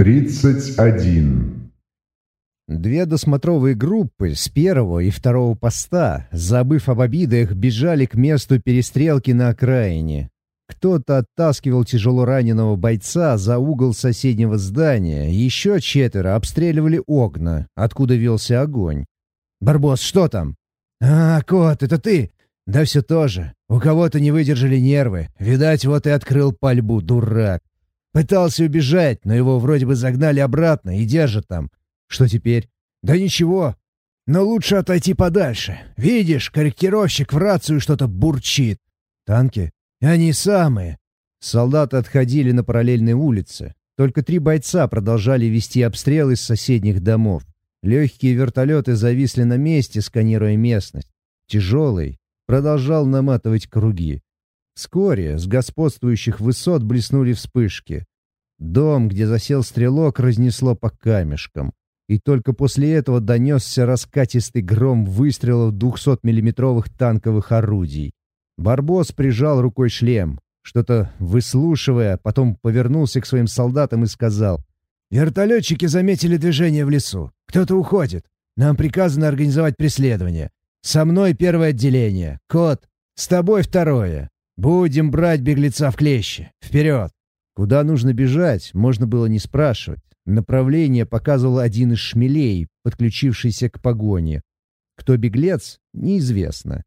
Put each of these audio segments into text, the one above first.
31. Две досмотровые группы с первого и второго поста, забыв об обидах, бежали к месту перестрелки на окраине. Кто-то оттаскивал тяжело раненого бойца за угол соседнего здания, еще четверо обстреливали окна, откуда велся огонь. «Барбос, что там?» «А, кот, это ты?» «Да все тоже. У кого-то не выдержали нервы. Видать, вот и открыл пальбу, дурак. Пытался убежать, но его вроде бы загнали обратно и держат там. Что теперь? Да ничего. Но лучше отойти подальше. Видишь, корректировщик в рацию что-то бурчит. Танки? Они самые. Солдаты отходили на параллельные улицы. Только три бойца продолжали вести обстрелы из соседних домов. Легкие вертолеты зависли на месте, сканируя местность. Тяжелый продолжал наматывать круги. Вскоре с господствующих высот блеснули вспышки. Дом, где засел стрелок, разнесло по камешкам. И только после этого донесся раскатистый гром выстрелов 200-миллиметровых танковых орудий. Барбос прижал рукой шлем, что-то выслушивая, потом повернулся к своим солдатам и сказал. «Вертолетчики заметили движение в лесу. Кто-то уходит. Нам приказано организовать преследование. Со мной первое отделение. Кот, с тобой второе. Будем брать беглеца в клещи. Вперед!» Куда нужно бежать, можно было не спрашивать. Направление показывал один из шмелей, подключившийся к погоне. Кто беглец, неизвестно.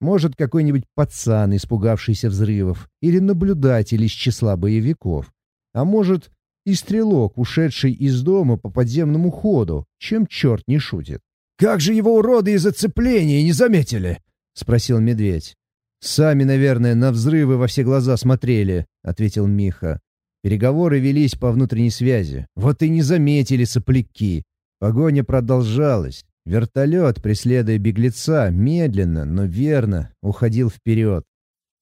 Может, какой-нибудь пацан, испугавшийся взрывов, или наблюдатель из числа боевиков. А может, и стрелок, ушедший из дома по подземному ходу, чем черт не шутит. «Как же его уроды из оцепления не заметили?» — спросил медведь. «Сами, наверное, на взрывы во все глаза смотрели», — ответил Миха. Переговоры велись по внутренней связи. Вот и не заметили сопляки. Погоня продолжалась. Вертолет, преследуя беглеца, медленно, но верно уходил вперед.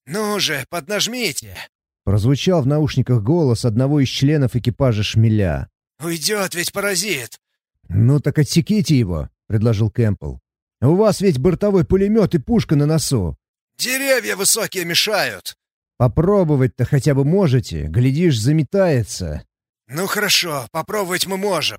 «Ну же, поднажмите!» Прозвучал в наушниках голос одного из членов экипажа «Шмеля». «Уйдет ведь паразит!» «Ну так отсеките его», — предложил Кэмпбелл. «У вас ведь бортовой пулемет и пушка на носу». «Деревья высокие мешают!» Попробовать-то хотя бы можете, глядишь, заметается. Ну хорошо, попробовать мы можем.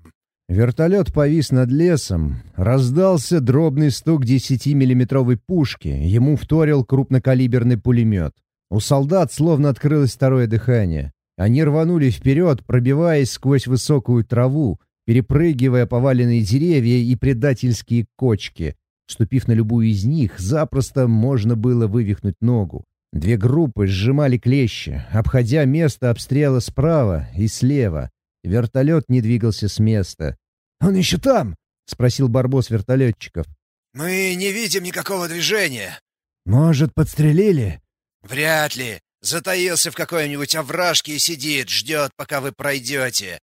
Вертолет повис над лесом. Раздался дробный стук 10-миллиметровой пушки. Ему вторил крупнокалиберный пулемет. У солдат словно открылось второе дыхание. Они рванули вперед, пробиваясь сквозь высокую траву, перепрыгивая поваленные деревья и предательские кочки. Ступив на любую из них, запросто можно было вывихнуть ногу. Две группы сжимали клещи, обходя место обстрела справа и слева. Вертолет не двигался с места. «Он еще там?» — спросил Барбос вертолетчиков. «Мы не видим никакого движения». «Может, подстрелили?» «Вряд ли. Затаился в какой-нибудь овражке и сидит, ждет, пока вы пройдете».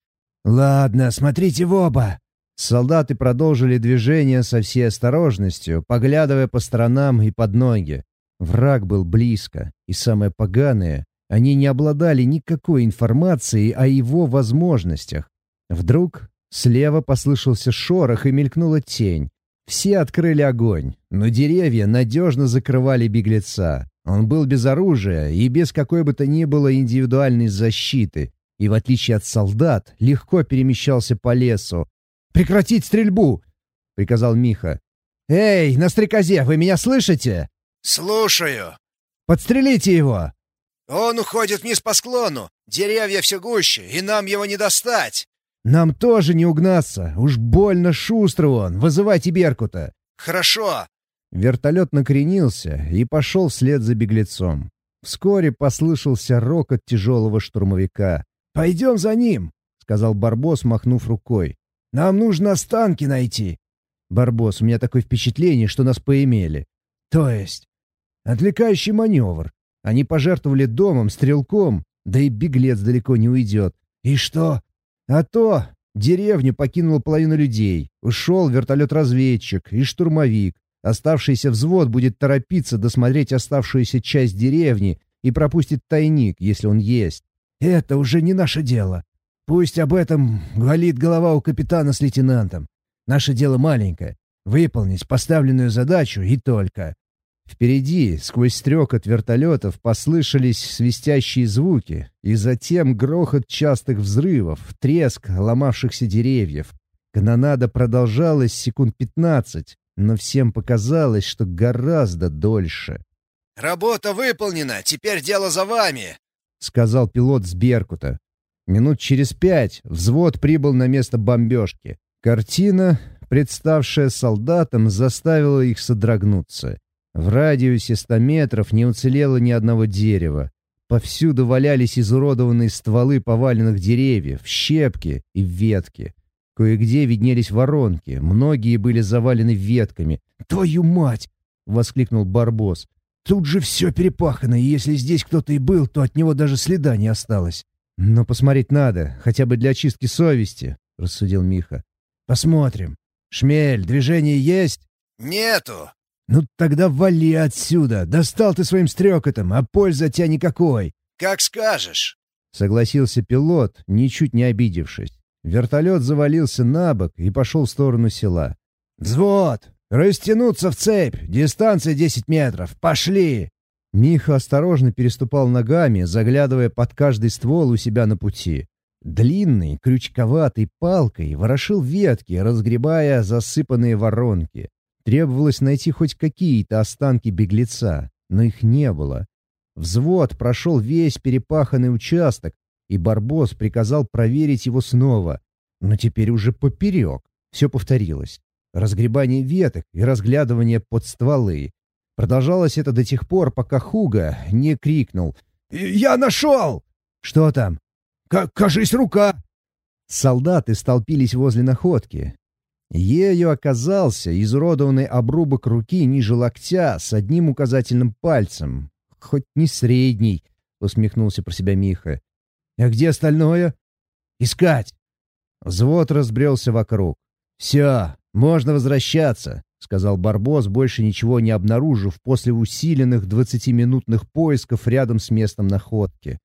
«Ладно, смотрите в оба». Солдаты продолжили движение со всей осторожностью, поглядывая по сторонам и под ноги. Враг был близко, и самое поганое, они не обладали никакой информацией о его возможностях. Вдруг слева послышался шорох и мелькнула тень. Все открыли огонь, но деревья надежно закрывали беглеца. Он был без оружия и без какой бы то ни было индивидуальной защиты, и, в отличие от солдат, легко перемещался по лесу. «Прекратить стрельбу!» — приказал Миха. «Эй, на стрекозе, вы меня слышите?» «Слушаю». «Подстрелите его!» «Он уходит вниз по склону. Деревья все гуще, и нам его не достать». «Нам тоже не угнаться. Уж больно шустрый он. Вызывайте Беркута». «Хорошо». Вертолет накренился и пошел вслед за беглецом. Вскоре послышался рокот тяжелого штурмовика. «Пойдем за ним», — сказал Барбос, махнув рукой. «Нам нужно останки найти». «Барбос, у меня такое впечатление, что нас поимели». «То есть?» Отвлекающий маневр. Они пожертвовали домом, стрелком, да и беглец далеко не уйдет. И что? А то деревню покинула половина людей. Ушел вертолет-разведчик и штурмовик. Оставшийся взвод будет торопиться досмотреть оставшуюся часть деревни и пропустит тайник, если он есть. Это уже не наше дело. Пусть об этом говорит голова у капитана с лейтенантом. Наше дело маленькое — выполнить поставленную задачу и только. Впереди, сквозь стрек от вертолетов, послышались свистящие звуки, и затем грохот частых взрывов, треск ломавшихся деревьев. Канонада продолжалась секунд пятнадцать, но всем показалось, что гораздо дольше. «Работа выполнена, теперь дело за вами», — сказал пилот с Беркута. Минут через пять взвод прибыл на место бомбежки. Картина, представшая солдатам, заставила их содрогнуться. В радиусе ста метров не уцелело ни одного дерева. Повсюду валялись изуродованные стволы поваленных деревьев, щепки и ветки. Кое-где виднелись воронки, многие были завалены ветками. «Твою мать!» — воскликнул Барбос. «Тут же все перепахано, и если здесь кто-то и был, то от него даже следа не осталось». «Но посмотреть надо, хотя бы для очистки совести», — рассудил Миха. «Посмотрим. Шмель, движение есть?» «Нету», «Ну тогда вали отсюда! Достал ты своим стрекотом, а пользы от тебя никакой!» «Как скажешь!» — согласился пилот, ничуть не обидевшись. Вертолет завалился на бок и пошел в сторону села. «Взвод! Растянуться в цепь! Дистанция десять метров! Пошли!» Миха осторожно переступал ногами, заглядывая под каждый ствол у себя на пути. Длинной, крючковатой палкой ворошил ветки, разгребая засыпанные воронки. Требовалось найти хоть какие-то останки беглеца, но их не было. Взвод прошел весь перепаханный участок, и Барбос приказал проверить его снова. Но теперь уже поперек. Все повторилось. Разгребание веток и разглядывание под стволы. Продолжалось это до тех пор, пока Хуга не крикнул. «Я нашел!» «Что там?» К «Кажись, рука!» Солдаты столпились возле находки. Ею оказался изуродованный обрубок руки ниже локтя с одним указательным пальцем. «Хоть не средний», — усмехнулся про себя Миха. «А где остальное?» «Искать!» Взвод разбрелся вокруг. «Все, можно возвращаться», — сказал Барбос, больше ничего не обнаружив после усиленных двадцатиминутных поисков рядом с местом находки.